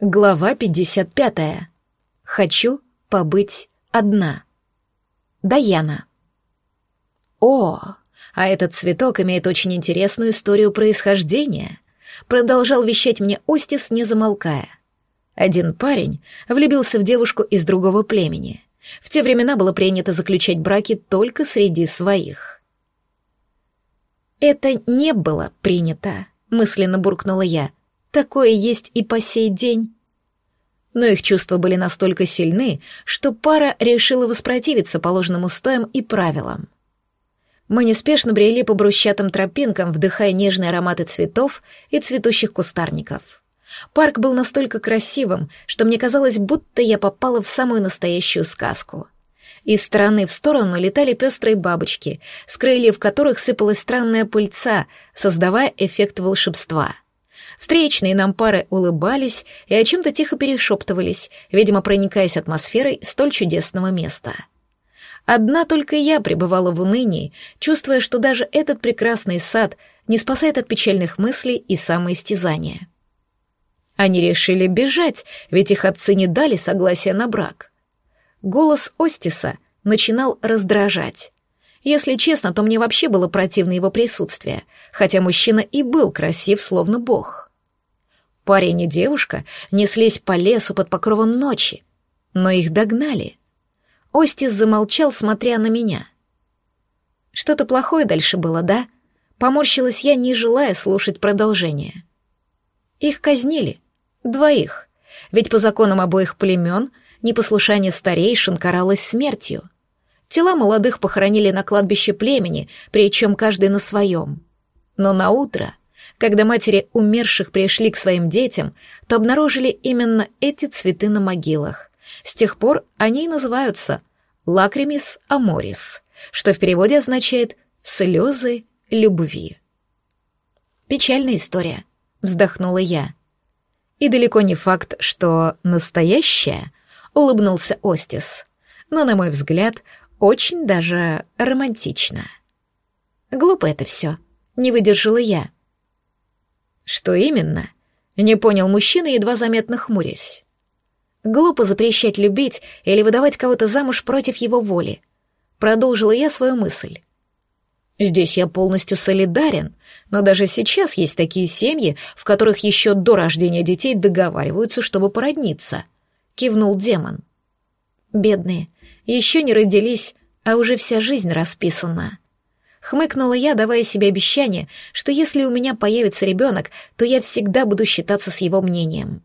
Глава 55. Хочу побыть одна. Даяна. О, а этот цветок имеет очень интересную историю происхождения. Продолжал вещать мне Остис, не замолкая. Один парень влюбился в девушку из другого племени. В те времена было принято заключать браки только среди своих. Это не было принято, мысленно буркнула я. Такое есть и по сей день. Но их чувства были настолько сильны, что пара решила воспротивиться положенным устоям и правилам. Мы неспешно брели по брусчатым тропинкам, вдыхая нежные ароматы цветов и цветущих кустарников. Парк был настолько красивым, что мне казалось, будто я попала в самую настоящую сказку. Из стороны в сторону летали пестрые бабочки, с крыльев которых сыпалась странная пыльца, создавая эффект волшебства — Встречные нам пары улыбались и о чем-то тихо перешептывались, видимо, проникаясь атмосферой столь чудесного места. Одна только я пребывала в унынии, чувствуя, что даже этот прекрасный сад не спасает от печальных мыслей и самоистязания. Они решили бежать, ведь их отцы не дали согласия на брак. Голос Остиса начинал раздражать. Если честно, то мне вообще было противно его присутствие, хотя мужчина и был красив, словно бог. Парень и девушка неслись по лесу под покровом ночи, но их догнали. Остис замолчал, смотря на меня. Что-то плохое дальше было, да? Поморщилась я, не желая слушать продолжение. Их казнили. Двоих. Ведь по законам обоих племен непослушание старейшин каралось смертью. Тела молодых похоронили на кладбище племени, причем каждый на своем. Но на утро когда матери умерших пришли к своим детям, то обнаружили именно эти цветы на могилах. С тех пор они и называются лакримис аморис, что в переводе означает «слезы любви». «Печальная история», — вздохнула я. «И далеко не факт, что настоящая», — улыбнулся Остис. «Но, на мой взгляд, очень даже романтично». «Глупо это все», — не выдержала я. «Что именно?» — не понял мужчина, едва заметно хмурясь. «Глупо запрещать любить или выдавать кого-то замуж против его воли», — продолжила я свою мысль. «Здесь я полностью солидарен, но даже сейчас есть такие семьи, в которых еще до рождения детей договариваются, чтобы породниться», — кивнул демон. «Бедные, еще не родились, а уже вся жизнь расписана», Хмыкнула я, давая себе обещание, что если у меня появится ребенок, то я всегда буду считаться с его мнением.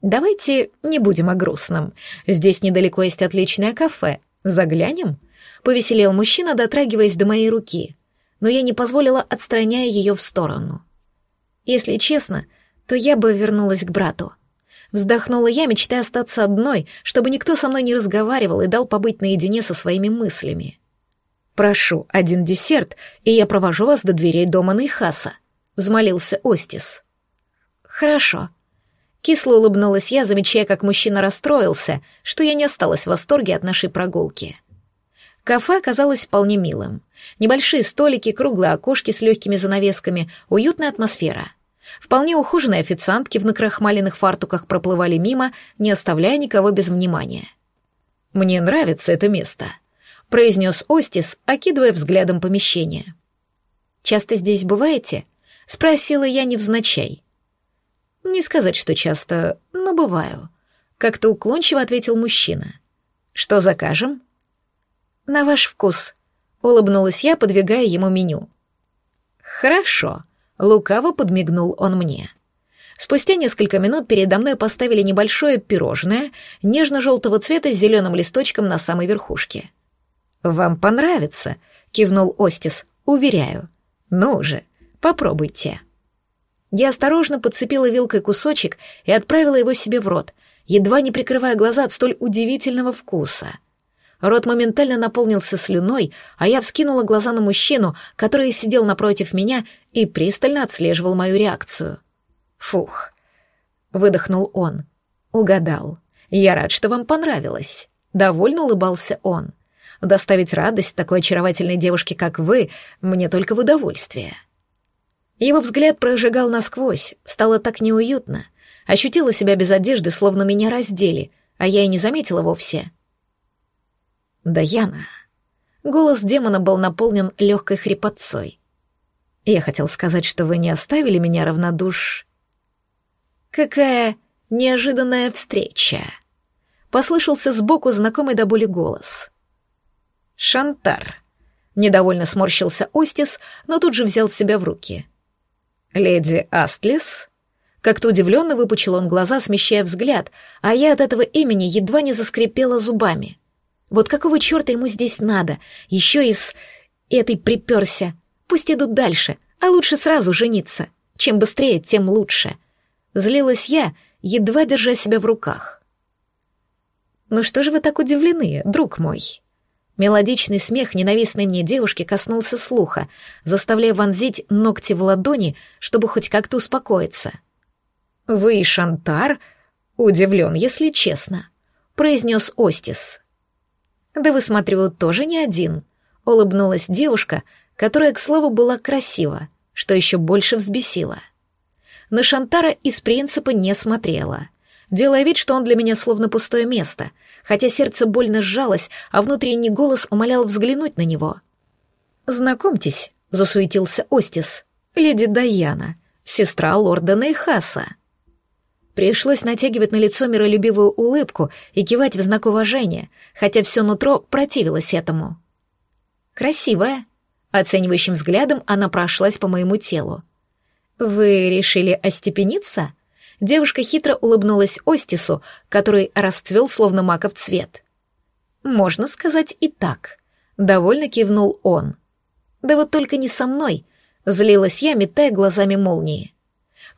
«Давайте не будем о грустном. Здесь недалеко есть отличное кафе. Заглянем?» — повеселел мужчина, дотрагиваясь до моей руки. Но я не позволила, отстраняя ее в сторону. Если честно, то я бы вернулась к брату. Вздохнула я, мечтая остаться одной, чтобы никто со мной не разговаривал и дал побыть наедине со своими мыслями. «Прошу, один десерт, и я провожу вас до дверей дома Нейхаса», — взмолился Остис. «Хорошо». Кисло улыбнулась я, замечая, как мужчина расстроился, что я не осталась в восторге от нашей прогулки. Кафе оказалось вполне милым. Небольшие столики, круглые окошки с легкими занавесками, уютная атмосфера. Вполне ухоженные официантки в накрахмаленных фартуках проплывали мимо, не оставляя никого без внимания. «Мне нравится это место», произнес Остис, окидывая взглядом помещение. «Часто здесь бываете?» — спросила я невзначай. «Не сказать, что часто, но бываю», — как-то уклончиво ответил мужчина. «Что закажем?» «На ваш вкус», — улыбнулась я, подвигая ему меню. «Хорошо», — лукаво подмигнул он мне. Спустя несколько минут передо мной поставили небольшое пирожное нежно-желтого цвета с зеленым листочком на самой верхушке. «Вам понравится», — кивнул Остис, — «уверяю. Ну же, попробуйте». Я осторожно подцепила вилкой кусочек и отправила его себе в рот, едва не прикрывая глаза от столь удивительного вкуса. Рот моментально наполнился слюной, а я вскинула глаза на мужчину, который сидел напротив меня и пристально отслеживал мою реакцию. «Фух», — выдохнул он. «Угадал. Я рад, что вам понравилось». Довольно улыбался он. Доставить радость такой очаровательной девушке, как вы, мне только в удовольствие. Его взгляд прожигал насквозь, стало так неуютно. Ощутила себя без одежды, словно меня раздели, а я и не заметила вовсе. «Даяна». Голос демона был наполнен легкой хрипотцой. «Я хотел сказать, что вы не оставили меня равнодуш...» «Какая неожиданная встреча!» Послышался сбоку знакомый до боли голос. «Шантар!» Недовольно сморщился Остис, но тут же взял себя в руки. «Леди Астлис?» Как-то удивленно выпучил он глаза, смещая взгляд, а я от этого имени едва не заскрипела зубами. Вот какого черта ему здесь надо? Еще из этой приперся. Пусть идут дальше, а лучше сразу жениться. Чем быстрее, тем лучше. Злилась я, едва держа себя в руках. «Ну что же вы так удивлены, друг мой?» Мелодичный смех ненавистной мне девушки коснулся слуха, заставляя вонзить ногти в ладони, чтобы хоть как-то успокоиться. «Вы, Шантар?» «Удивлен, если честно», — произнес Остис. «Да вы, смотрю, тоже не один», — улыбнулась девушка, которая, к слову, была красива, что еще больше взбесила. На Шантара из принципа не смотрела, делая вид, что он для меня словно пустое место, хотя сердце больно сжалось, а внутренний голос умолял взглянуть на него. «Знакомьтесь», — засуетился Остис, — «леди Даяна, сестра лорда Нейхаса». Пришлось натягивать на лицо миролюбивую улыбку и кивать в знак уважения, хотя все нутро противилось этому. «Красивая», — оценивающим взглядом она прошлась по моему телу. «Вы решили остепениться?» Девушка хитро улыбнулась Остису, который расцвел словно маков цвет. «Можно сказать и так», — довольно кивнул он. «Да вот только не со мной», — злилась я, метая глазами молнии.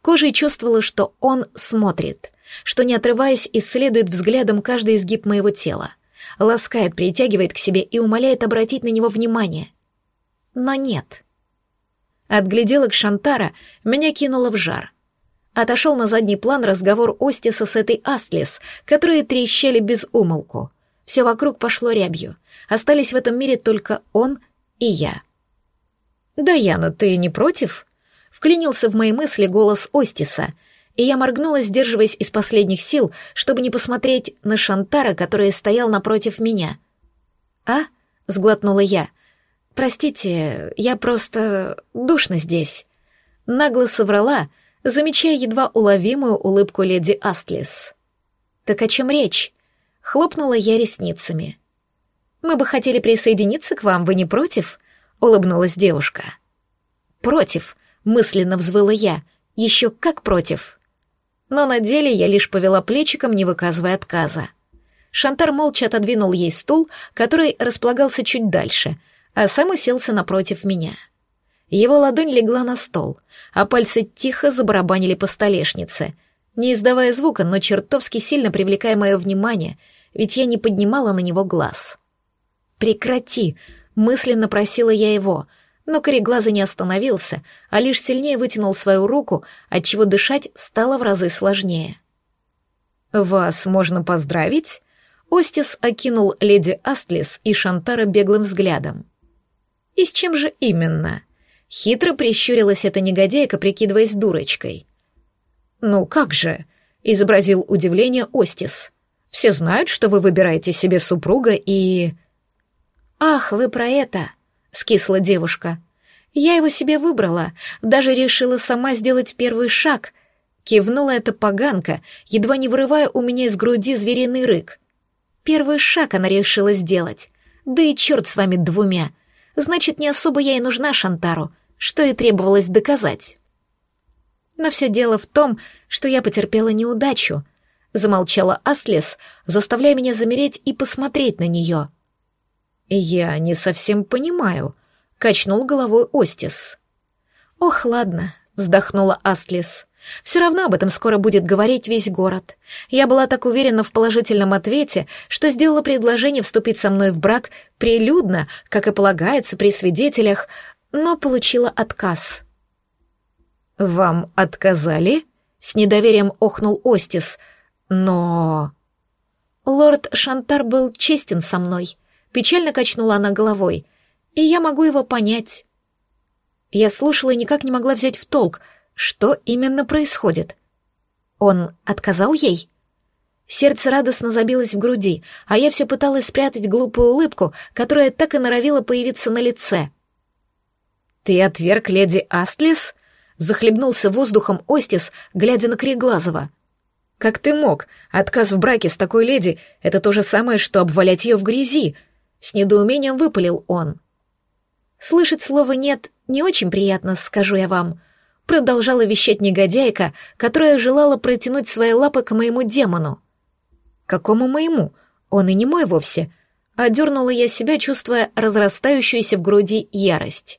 Кожей чувствовала, что он смотрит, что, не отрываясь, исследует взглядом каждый изгиб моего тела, ласкает, притягивает к себе и умоляет обратить на него внимание. Но нет. От гляделок Шантара меня кинуло в жар. Отошел на задний план разговор Остиса с этой Астлис, которые трещали без умолку. Все вокруг пошло рябью. Остались в этом мире только он и я. «Даяна, ты не против?» Вклинился в мои мысли голос Остиса, и я моргнула, сдерживаясь из последних сил, чтобы не посмотреть на Шантара, который стоял напротив меня. «А?» — сглотнула я. «Простите, я просто... душно здесь». Нагло соврала, замечая едва уловимую улыбку леди Астлис. «Так о чем речь?» — хлопнула я ресницами. «Мы бы хотели присоединиться к вам, вы не против?» — улыбнулась девушка. «Против», мысленно взвыла я, еще как против. Но на деле я лишь повела плечиком, не выказывая отказа. Шантар молча отодвинул ей стул, который располагался чуть дальше, а сам уселся напротив меня. Его ладонь легла на стол, а пальцы тихо забарабанили по столешнице, не издавая звука, но чертовски сильно привлекая мое внимание, ведь я не поднимала на него глаз. «Прекрати!» — мысленно просила я его — но кореглазый не остановился, а лишь сильнее вытянул свою руку, отчего дышать стало в разы сложнее. «Вас можно поздравить?» Остис окинул леди Астлис и Шантара беглым взглядом. «И с чем же именно?» Хитро прищурилась эта негодяйка, прикидываясь дурочкой. «Ну как же?» — изобразил удивление Остис. «Все знают, что вы выбираете себе супруга и...» «Ах, вы про это!» скисла девушка. Я его себе выбрала, даже решила сама сделать первый шаг. Кивнула эта поганка, едва не вырывая у меня из груди звериный рык. Первый шаг она решила сделать. Да и черт с вами двумя. Значит, не особо я и нужна Шантару, что и требовалось доказать. Но все дело в том, что я потерпела неудачу. Замолчала Аслес, заставляя меня замереть и посмотреть на нее. «Я не совсем понимаю», — качнул головой Остис. «Ох, ладно», — вздохнула Астлис. «Все равно об этом скоро будет говорить весь город. Я была так уверена в положительном ответе, что сделала предложение вступить со мной в брак прилюдно, как и полагается при свидетелях, но получила отказ». «Вам отказали?» — с недоверием охнул Остис. «Но...» «Лорд Шантар был честен со мной», Печально качнула она головой. И я могу его понять. Я слушала и никак не могла взять в толк, что именно происходит. Он отказал ей? Сердце радостно забилось в груди, а я все пыталась спрятать глупую улыбку, которая так и норовила появиться на лице. «Ты отверг леди Астлис?» — захлебнулся воздухом Остис, глядя на Криглазова. «Как ты мог? Отказ в браке с такой леди — это то же самое, что обвалять ее в грязи!» С недоумением выпалил он. «Слышать слово «нет» не очень приятно, скажу я вам», — продолжала вещать негодяйка, которая желала протянуть свои лапы к моему демону. «Какому моему? Он и не мой вовсе», — одернула я себя, чувствуя разрастающуюся в груди ярость.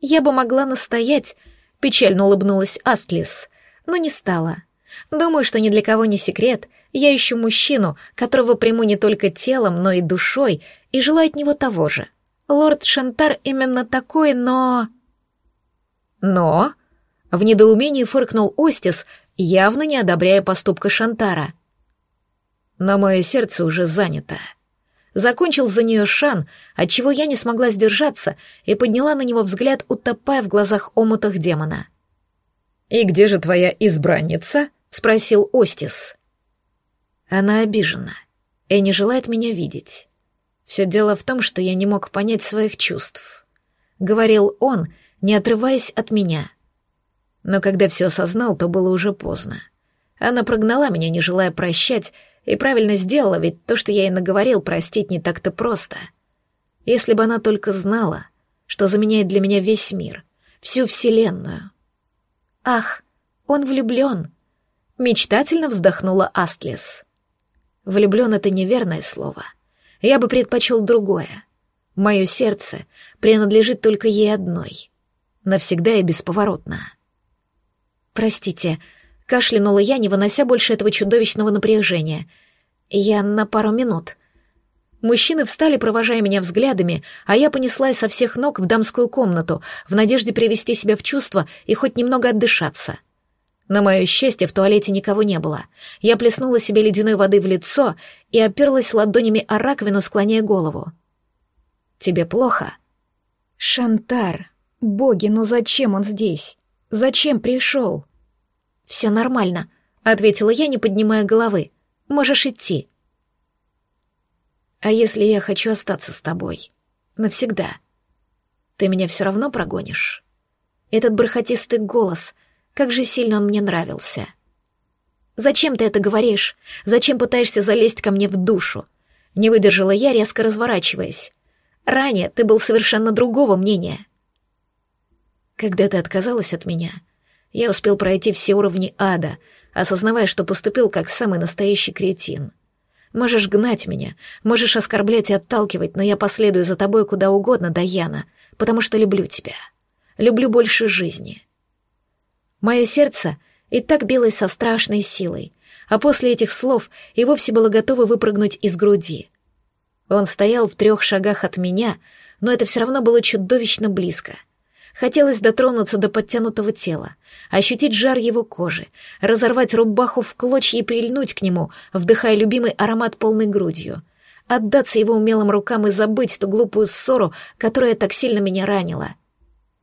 «Я бы могла настоять», — печально улыбнулась Астлис, но не стала. «Думаю, что ни для кого не секрет, я ищу мужчину, которого приму не только телом, но и душой, и желаю от него того же. Лорд Шантар именно такой, но...» «Но?» — в недоумении фыркнул Остис, явно не одобряя поступка Шантара — но мое сердце уже занято. Закончил за нее Шан, отчего я не смогла сдержаться и подняла на него взгляд, утопая в глазах омутах демона. «И где же твоя избранница?» — спросил Остис. Она обижена и не желает меня видеть. Все дело в том, что я не мог понять своих чувств. Говорил он, не отрываясь от меня. Но когда все осознал, то было уже поздно. Она прогнала меня, не желая прощать, и правильно сделала, ведь то, что я ей наговорил, простить не так-то просто. Если бы она только знала, что заменяет для меня весь мир, всю Вселенную. Ах, он влюблен. Мечтательно вздохнула Астлес. Влюблен — это неверное слово. Я бы предпочел другое. Мое сердце принадлежит только ей одной. Навсегда и бесповоротно. Простите, — Кашлянула я, не вынося больше этого чудовищного напряжения. Я на пару минут. Мужчины встали, провожая меня взглядами, а я понеслась со всех ног в дамскую комнату, в надежде привести себя в чувство и хоть немного отдышаться. На мое счастье, в туалете никого не было. Я плеснула себе ледяной воды в лицо и оперлась ладонями о раковину, склоняя голову. «Тебе плохо?» «Шантар, боги, ну зачем он здесь? Зачем пришел?» «Все нормально», — ответила я, не поднимая головы. «Можешь идти». «А если я хочу остаться с тобой? Навсегда? Ты меня все равно прогонишь?» Этот бархатистый голос, как же сильно он мне нравился. «Зачем ты это говоришь? Зачем пытаешься залезть ко мне в душу?» Не выдержала я, резко разворачиваясь. «Ранее ты был совершенно другого мнения». «Когда ты отказалась от меня, я успел пройти все уровни ада, осознавая, что поступил как самый настоящий кретин. Можешь гнать меня, можешь оскорблять и отталкивать, но я последую за тобой куда угодно, Даяна, потому что люблю тебя. Люблю больше жизни. Мое сердце и так билось со страшной силой, а после этих слов и вовсе было готово выпрыгнуть из груди. Он стоял в трех шагах от меня, но это все равно было чудовищно близко — Хотелось дотронуться до подтянутого тела, ощутить жар его кожи, разорвать рубаху в клочья и прильнуть к нему, вдыхая любимый аромат полной грудью, отдаться его умелым рукам и забыть ту глупую ссору, которая так сильно меня ранила.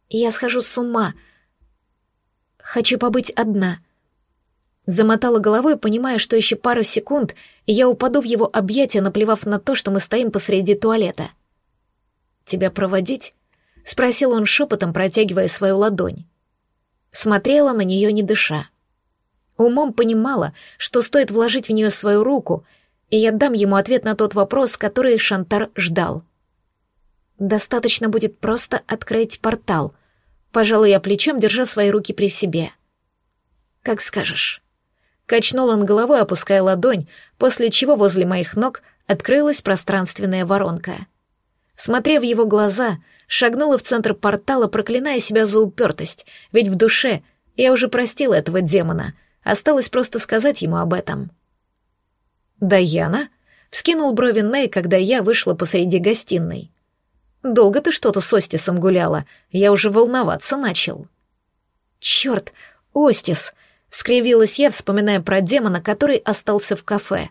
Я схожу с ума. Хочу побыть одна. Замотала головой, понимая, что еще пару секунд, и я упаду в его объятия, наплевав на то, что мы стоим посреди туалета. «Тебя проводить?» — спросил он шепотом, протягивая свою ладонь. Смотрела на нее, не дыша. Умом понимала, что стоит вложить в нее свою руку, и я дам ему ответ на тот вопрос, который Шантар ждал. «Достаточно будет просто открыть портал», — пожалуй, я плечом, держа свои руки при себе. «Как скажешь». Качнул он головой, опуская ладонь, после чего возле моих ног открылась пространственная воронка. Смотря в его глаза, шагнула в центр портала, проклиная себя за упертость, ведь в душе я уже простила этого демона, осталось просто сказать ему об этом. «Даяна?» — вскинул брови Ней, когда я вышла посреди гостиной. «Долго ты что-то с Остисом гуляла, я уже волноваться начал». «Черт, Остис!» — скривилась я, вспоминая про демона, который остался в кафе.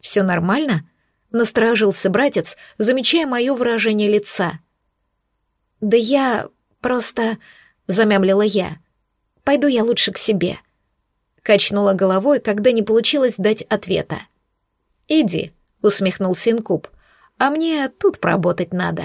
«Все нормально?» — насторожился братец, замечая мое выражение лица. «Да я просто...» — замямлила я. «Пойду я лучше к себе». качнула головой, когда не получилось дать ответа. «Иди», — усмехнулся Инкуб, — «а мне тут поработать надо».